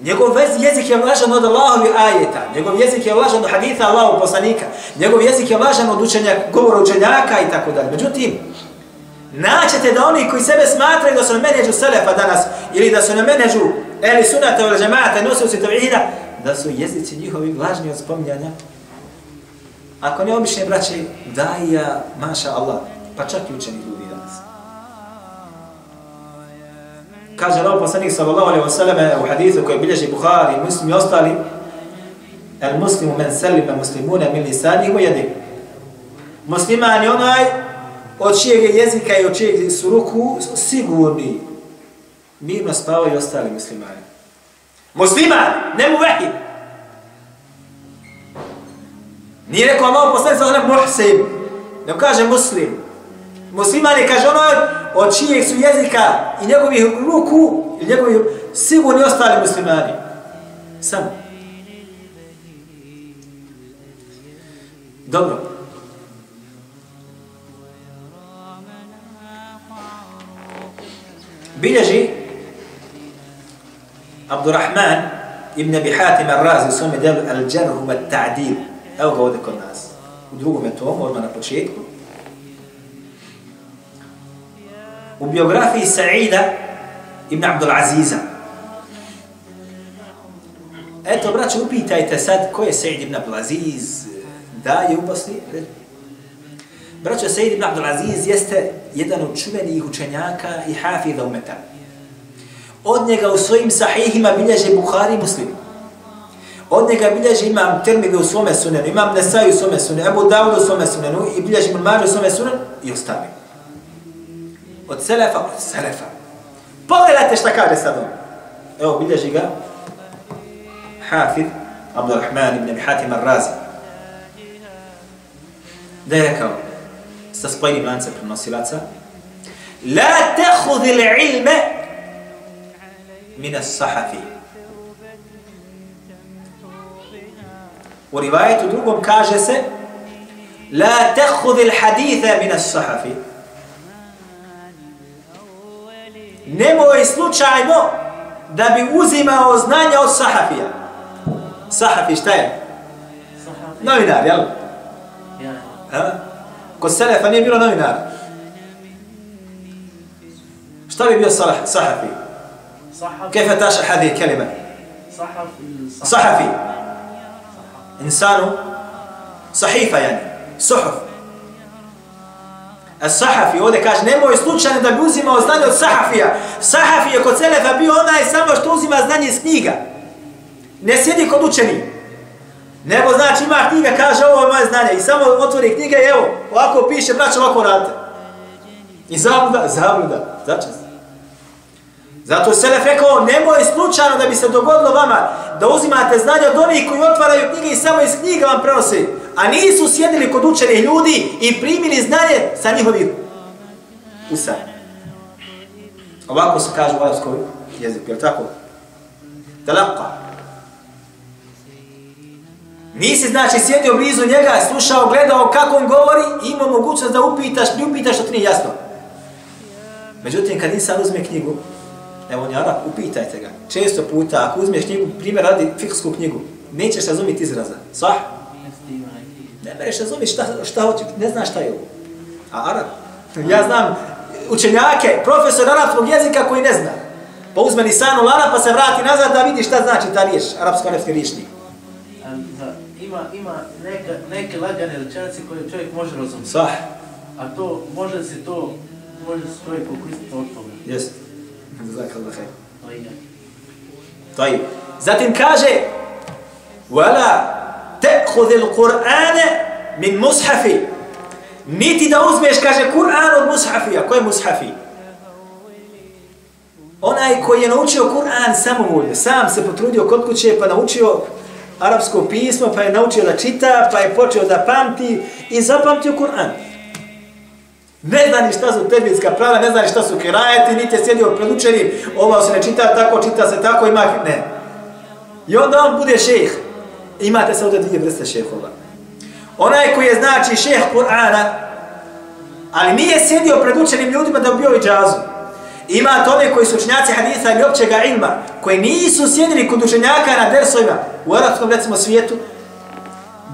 Njegov jezik je vlažan od Allahovi ajeta, njegov jezik je vlažan od haditha Allahov poslanika, njegov jezik je vlažan od učenja, govora učenjaka i tako dalje. Međutim, naćete da oni koji sebe smatraju da su na menedžu Selefa danas, ili da su na menedžu Eli Sunata ili Džemata, nosu se Tavihida, da su jezici njihovi vlažni od spominjanja. Ako ne obične braće, daj ja, maša Allah, pa čak i učeni ljudi Kaže Allah poslanik sallallahu alaihi wa sallam u hadithu koji bilježi Bukhari, muslim i ostali, el muslimu men selime muslimuna min lisani u jedi. Musliman je onaj od čijeg jezika i od čijeg su ruku sigurni. Mirno spavaju ostali muslimani. Musliman, ne mu vehid. Nije rekao Allah poslanik sallallahu alaihi wa sallam muhsim. Ne kaže muslim. Musliman je kaže ono od čijeg su jezika i njegovih ruku i njegovih sigurni ostali muslimani. Samo. Dobro. Bilježi Abdurrahman ibn Abi Hatim al-Razi u svome delu Al-Jarhu wa Ta'dil. Evo ga ovdje kod nas. U drugom tomu, odmah na početku. U biografiji Sa'ida ibn Abdul Aziza. Eto, braće, upitajte sad ko je Sa'id ibn Abdul Aziz, da je u Bosni. Braćo, Sa'id ibn Abdul Aziz jeste jedan od čuvenih učenjaka i hafidha umeta. Od njega u svojim sahihima bilježe Bukhari i Muslim. Od njega bilježi imam Termide u svome sunenu, imam Nesai u svome sunenu, Ebu Dawud u svome sunenu i bilježi imam Mađu u svome sunenu i ostali. Od Selefa, od Selefa. Pogledajte šta kaže sad on. Evo, bilježi ga Hafid Abdurrahman ibn Hatim al-Razi. Da je rekao, sa spojnim lancem prenosilaca, La tehudi l'ilme min as-sahafi. U rivajetu drugom kaže se La tehudi l'haditha min as-sahafi. Nemoj slučajno da bi uzimao znanja od sahafija. Sahafi šta je? Novinar, jel? Ja. Kod Selefa nije bilo novinara. Šta bi bio sahafi? كيف تشرح هذه الكلمة؟ صحفي إنسان صحيفة يعني صحف As-Sahafi, ovdje kaže, nemoj slučajno da bi uzimao znanje od Sahafija. Sahafi je kod Selefa bio onaj samo što uzima znanje iz knjiga. Ne sjedi kod učeni. Nebo znači ima knjiga, kaže ovo je moje znanje. I samo otvori knjiga i evo, ovako piše, braćo, ovako radite. I zabluda, zabluda, začas. Zato je Selef rekao, nemoj slučajno da bi se dogodilo vama da uzimate znanje od onih koji otvaraju knjige i samo iz knjiga vam prenosi a nisu sjedili kod učenih ljudi i primili znanje sa njihovih usa. Ovako se kaže u arabskoj jeziku, je tako? Talaka. Nisi znači sjedio blizu njega, slušao, gledao kako on govori i imao mogućnost da upitaš, ne upitaš što ti nije jasno. Međutim, kad insan uzme knjigu, evo on je Arab, upitajte ga. Često puta, ako uzmeš knjigu, primjer radi fiksku knjigu, nećeš razumjeti izraza. Sah? ne mereš razumjeti šta, šta hoće, ne znaš šta je ovo. A Arab? Ja znam učenjake, profesor arapskog jezika koji ne zna. Pa uzme Nisanu Lana pa se vrati nazad da vidi šta znači ta riješ, arapsko arapski riješnik. Ima, ima neka, neke lagane rečenice koje čovjek može razumjeti. Sah. A to, može se to, može se čovjek okristiti od toga. Jesi. Zakal da hej. Taj. Zatim kaže, voilà ta'khudh al-Qur'ana min mushafi niti da uzmeš kaže Kur'an od mushafija. a ko je mushafi onaj koji je naučio Kur'an samovoljno sam se potrudio kod kuće pa naučio arapsko pismo pa je naučio da čita pa je počeo da pamti i zapamtio Kur'an Ne zna ni šta su tebinska prava, ne zna ni šta su kirajeti, niti je sjedio pred učenim, ovo se ne čita tako, čita se tako, ima... Ne. I onda on bude šejh. Imate se ovdje dvije vrste šehova. Onaj koji je znači šejh Kur'ana, ali nije sjedio pred učenim ljudima da bi bio i džazu. Imate one koji su učenjaci haditha ili općega ilma, koji nisu sjedili kod učenjaka na dersovima u arapskom recimo svijetu,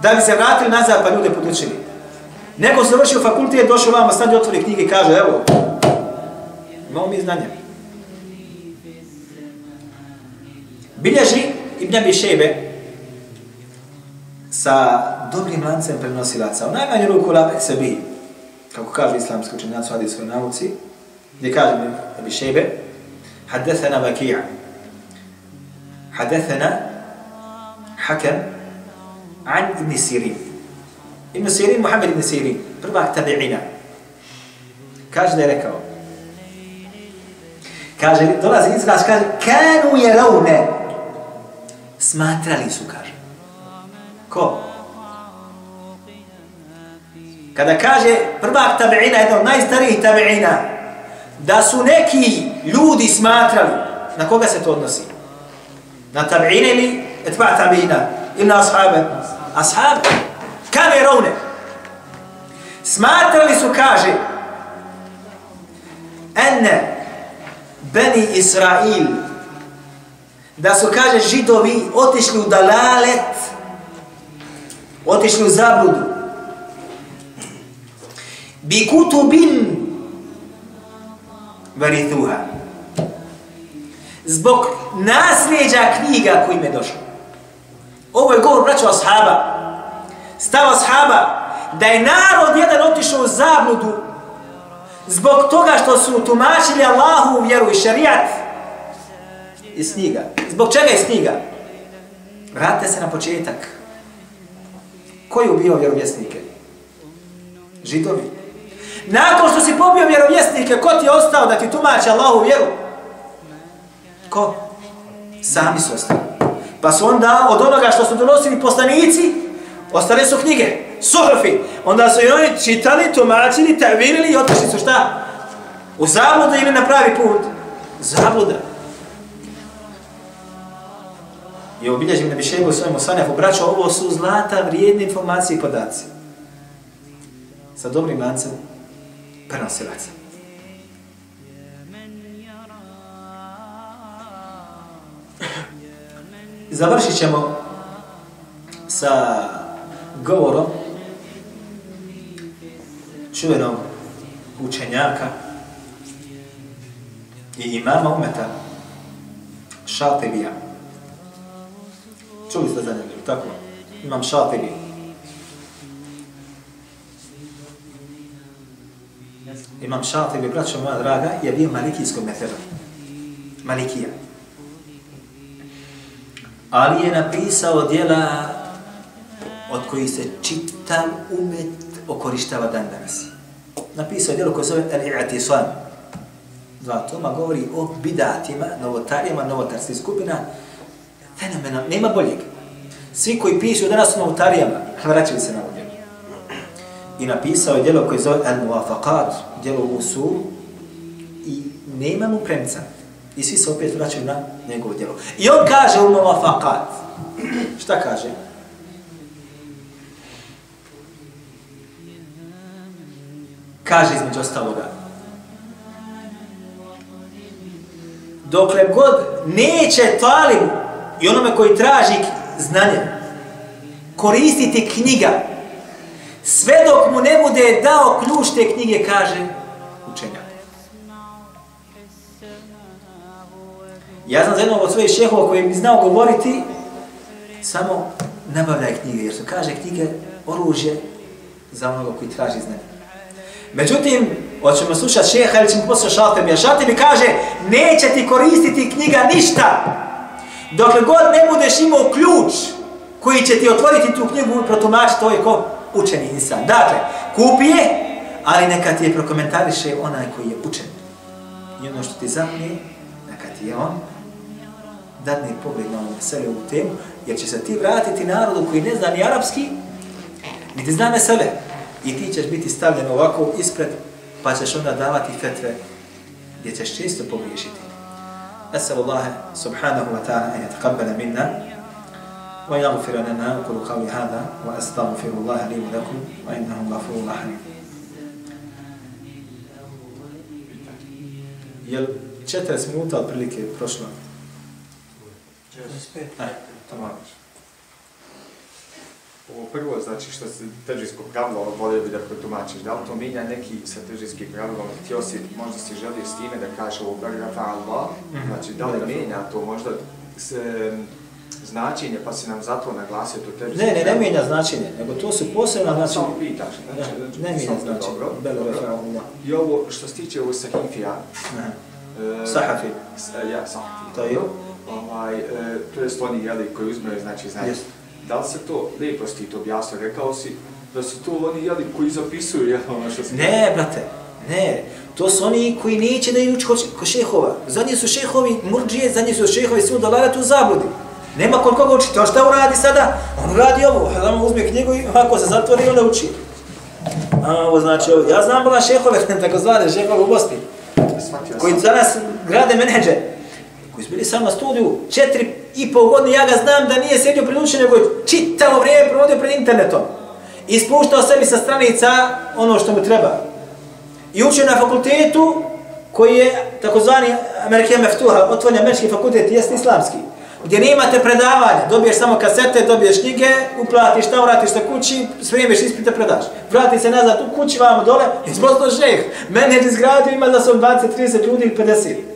da bi se vratili nazad pa ljude podučili. Neko se vršio fakultet, došao vama, sad otvori knjige i kaže, evo, imamo mi znanje. Bilježi Ibn Abi Šejbe sa dobrim lancem prenosilaca. U najmanju ruku la sebi, kako kaže islamski učenjac u hadijskoj nauci, gdje kaže Ibn Abi Šejbe, حدثنا بكيع حدثنا حكم عن ابن سيرين Ibn Sirin, Muhammed ibn Sirin, prvak tabi'ina. Kaže da je rekao. Kaže, dolazi izraz, kaže, kanu je raune. Smatrali su, kaže. Ko? Kada kaže prvak tabi'ina, jedan od najstarijih tabi'ina, da su neki ljudi smatrali, na koga se to odnosi? Na tabi'ina ili etba tabi'ina? Ili na ashabe? Ashabe. Kane rovne. Smatrali su, kaže, ene Beni Israil, da su, kaže, židovi otišli u dalalet, otišli u zabludu. Bi kutubin varithuha. Zbog nasljeđa knjiga koji im je došlo. Ovo je govor braća ashaba stav ashaba da je narod jedan otišao u zabludu zbog toga što su tumačili Allahu vjeru i šarijat iz knjiga. Zbog čega iz knjiga? Vratite se na početak. Ko je ubio vjerovjesnike? Židovi. Nakon što si pobio vjerovjesnike, ko ti je ostao da ti tumači Allahu vjeru? Ko? Sami su ostali. Pa su onda od onoga što su donosili poslanici, Ostale su knjige, suhofi. Onda su i oni čitali, tumačili, tavirili i otišli su šta? U zabludu ili na pravi put? Zabluda. I obilježim na bišegu u svojemu sanjahu, braćo, ovo su zlata, vrijedne informacije i podaci. Sa dobrim lancem prenosilaca. Završit ćemo sa govorom čuvenog učenjaka i imama umeta Šatibija. Čuli ste za njega, tako? Imam Šatibija. Imam Šatibi, braćo moja draga, je bio malikijskog metera. Malikija. Ali je napisao dijela od koji se čitav umet okorištava dan danas. Napisao je djelo koje zove Al-I'atisam. Dva toma govori o bidatima, novotarijama, novotarskih skupina. Fenomena, nema boljeg. Svi koji pišu danas o novotarijama, vraćaju se na ovo djelo. I napisao je djelo koje zove Al-Muwafaqat, djelo u Usul, i nema mu premca. I svi se opet vraćaju na njegovo djelo. I on kaže u fakat. Šta kaže? Kaže između ostaloga. Dokle god neće talim i onome koji traži znanje, koristiti knjiga, sve dok mu ne bude dao ključ te knjige, kaže učenjak. Ja znam za jednog od svojih šehova koji mi znao govoriti, samo nabavljaj knjige, jer su kaže knjige oružje za onoga koji traži znanje. Međutim, hoćemo slušati šeha ili ćemo poslušati šaltem, jer mi kaže, neće ti koristiti knjiga ništa, dokle god ne budeš imao ključ koji će ti otvoriti tu knjigu i protumačiti, to je ko učeni insan. Dakle, kupi je, ali neka ti je prokomentariše onaj koji je učen. I ono što ti zapne, neka ti je on dadne pogled na ovu mesele ovu temu, jer će se ti vratiti narodu koji ne zna ni arapski, ni ti zna mesele. I ti ćeš biti stavljen ovako ispred, pa ćeš onda davati fetve gdje ćeš često pogriješiti. أسأل الله سبحانه وتعالى أن يتقبل منا ويغفر لنا أقول قولي هذا وأستغفر الله لي ولكم وإنه غفور رحيم. Jel 40 minuta otprilike prošlo? Ovo prvo, znači što se težinskog pravila, ono bolje bi da protumačiš, da li to mijenja neki sa težinskim pravilom, htio si, možda si želio s time da kaže ovo paragrafa Allah, Mhm. znači da li mijenja to možda s, em, značenje, pa si nam zato naglasio to težinsko Ne, ne, ne mijenja značenje, nego to su posebna značenja. Samo pitaš, znači, znači, ne mijenja samo značenje. Belo Allah. I ovo što se tiče ovo sahifija, Aha. e, Sahafi. s- e, ja, sahafi. To je? Ovaj, e, to je oni, jeli, koji uzmeju, znači, znači, Jest. Da li se to, lijepo si ti to objasnio, rekao si, da su to oni, jeli, koji zapisuju, jel, ono što si... Ne, brate, ne. To su oni koji neće da idu kod ko šehova. Zadnji su šehovi murđije, zadnji su šehovi svu dolalet u zabludi. Nema kod koga učiti. On šta uradi sada? On radi ovo. Adam uzme knjigu i ovako se zatvori onda uči. A, ovo znači ovo. Ja znam bila šehove, tako zvane, šehove u Bosni. Koji sam. za nas grade menedže, koji su bili samo na studiju, četiri i pol godine, ja ga znam da nije sjedio pred učenjem, nego je čitavo vrijeme provodio pred internetom. I spuštao sebi sa stranica ono što mu treba. I učio na fakultetu, koji je takozvani Amerike Meftuha, otvoren američki fakultet, jest islamski. Gdje nemate predavanja, dobiješ samo kasete, dobiješ knjige, uplatiš tamo, vratiš se kući, spremiš ispite, predaš. Vrati se nazad u kući, vamo dole, izposto žeh. Mene je izgradio, ima da su 20, 30 ljudi ili 50.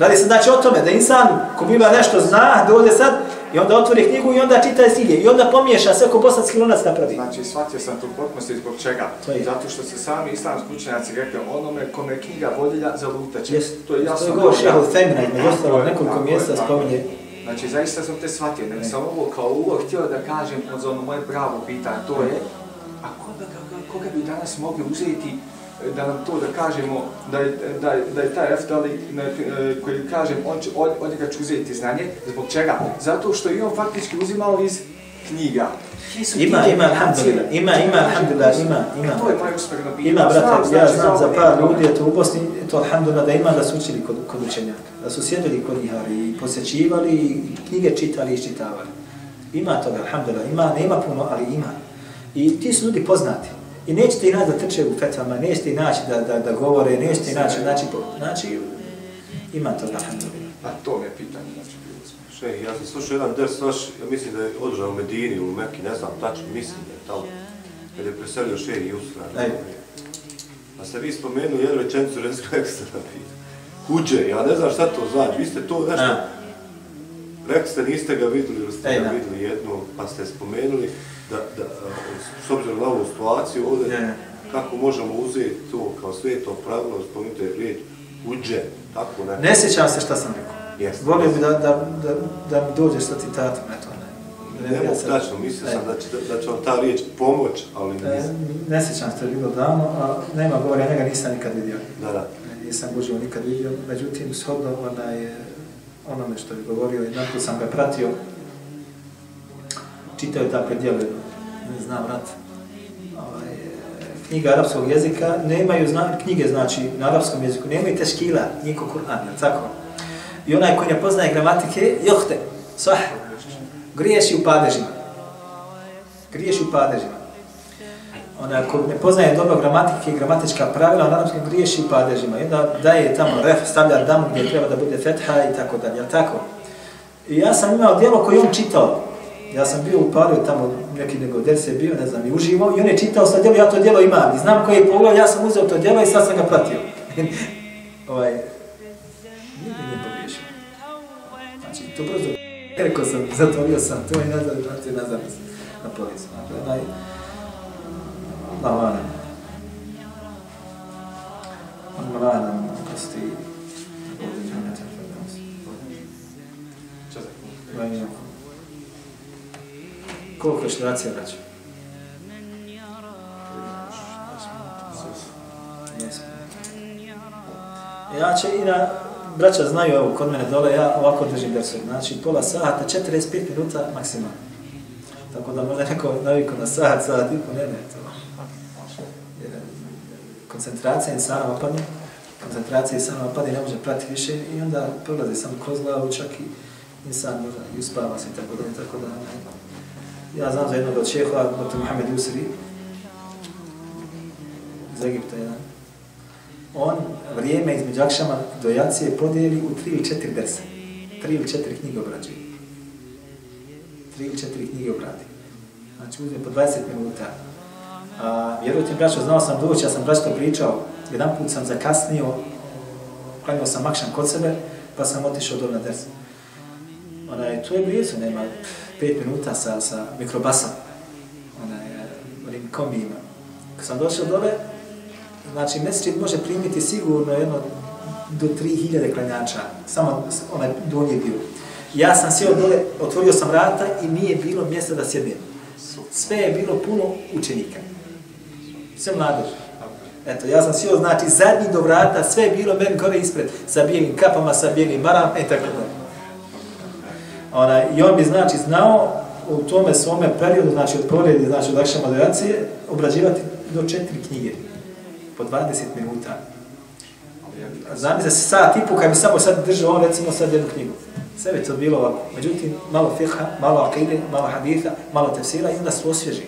Radi se znači o tome da insan ko biva nešto zna, dođe sad i onda otvori knjigu i onda čita silje i onda pomiješa sve ko bosanski lunac napravi. Znači, shvatio sam tu potpunosti zbog čega. To je. Zato što se sami islamski učenjaci rekli onome kome knjiga vodilja za lutače. Jest. To je jasno. To je govor šeha Femina, ostalog je, nekoliko tako je, mjesta spominje. je. Znači, zaista sam te shvatio, nego Ne. sam ovo kao uvod htio da kažem od za ono moje pravo pitanje, to je, a koga, koga, koga bi danas mogli uzeti da nam to da kažemo, da je, da je, da je taj Eftali, e, koji kažem, on će, od, od njega ću uzeti znanje, zbog čega? Zato što je on faktički uzimao iz knjiga. Ima, ima, generacije? alhamdulillah, ima, ima, alhamdulillah, ima, ima. To je pitanje. Ima, brate, ja znači, znam za par ljudi, eto u Bosni, to alhamdulillah da ima da su učili kod, kod učenjaka, da su sjedili kod njih i posjećivali, i knjige čitali i iščitavali. Ima toga, alhamdulillah, ima, nema puno, ali ima. I ti su ljudi poznati. I nećete ih naći da trče u fetvama, nećete ih naći da, da, da govore, nećete ih naći, znači, znači, ima toga, alhamdulillah. A to mi je pitanje, znači, bilo smo. Šej, ja sam slušao jedan ders vaš, ja mislim da je održao u Medini, u Meki, ne znam tačno, mislim da je tamo, kad je preselio Šej i Usra. Ej. Pa ste vi spomenuli jednu rečenicu renskog ekstra Huđe, ja ne znam šta to znači, vi ste to nešto, A. rekli ste, niste ga vidjeli, ili ste Ej, ga vidjeli jedno, pa ste spomenuli da, da s obzirom na ovu situaciju ovdje, Ne, ne. kako možemo uzeti to kao sveto pravilo, spomenute riječ, huđe, tako ne. Ne sjećam se šta sam rekao. Jeste. Volio bi da, da, da, da mi dođeš sa citatom, eto. Ne, Ne mogu tačno, mislio sam Ej. da će, da, da će vam ta riječ pomoć, ali E, nisam. ne sjećam se, to je bilo davno, a nema govora, ja njega nisam nikad vidio. Da, da. Nisam uživo nikad vidio, međutim, shodno onaj, e, onome što je govorio, jedan put sam ga pratio, čitao je ta predjelu, ne znam, brat, ovaj, knjiga arapskog jezika, nemaju zna, knjige, znači, na arapskom jeziku, nemaju teškila, niko Kur'an, jel tako? I onaj koji ne poznaje gramatike, johte, sah, griješi u padežima. Griješi u padežima. Ona ko ne poznaje dobro gramatike i gramatička pravila, on naravno griješi u padežima. I onda daje tamo ref, stavlja damu gdje treba da bude fetha i tako dalje, jel tako? I ja sam imao dijelo koje on čitao. Ja sam bio u paru tamo, neki nego derse bio, ne znam, i uživo, i on je čitao sa djelo, ja to djelo imam. I znam koji je pogledao, ja sam uzeo to djelo i sad sam ga pratio. ovaj, nije nije pogriješio. Znači, to brzo, rekao sam, zatvorio sam, to je nazad, znači, nazad, na policu. Dakle, naj, Lavana. Lavana, ako si ovdje džaneta, Vajnija. Koliko je štracija, braću? Ja će i na, braća znaju evo kod mene dole, ja ovako držim dersu. Znači pola sata, 45 minuta maksimalno. Tako da možda neko naviku na sat, sat i po, ne, ne, to. Jer koncentracija insana opadne, koncentracija insana opadne, ne može pratiti više i onda prolazi sam kroz glavu čak i insan možda i uspava se tako da, tako da, ne ja znam za jednog od šehova, dr. Mohamed Usri, iz Egipta jedan, on vrijeme između akšama do jacije podijeli u tri ili četiri dersa. Tri ili četiri knjige obrađuje. Tri ili četiri knjige obradi. Znači uzme po 20 minuta. A, vjerujte mi, braćo, znao sam doći, ja sam braćo pričao, jedan put sam zakasnio, klanio sam akšam kod sebe, pa sam otišao dole na ders. Onaj, to je blizu, nema pet minuta sa, sa mikrobasom, onaj, eh, onim kombijima. Kad sam došao dole, znači mesečit može primiti sigurno jedno do 3000 klanjača, samo onaj donji dio. Ja sam sjeo dole, otvorio sam vrata i nije bilo mjesta da sjedim. Sve je bilo puno učenika. Sve mladež. Eto, ja sam sjeo, znači, zadnji do vrata, sve je bilo meni gore ispred, sa bijelim kapama, sa bijelim maram, i tako dalje. Ona, I on bi, znači, znao u tome svome periodu, znači, od poredi, znači, od lakše moderacije, obrađivati do četiri knjige po 20 minuta. Znam se sat i po kad bi samo sad držao on recimo sad jednu knjigu. Sve bi to bilo ovako. Međutim, malo fiha, malo akide, malo haditha, malo tefsira i onda su osvježi.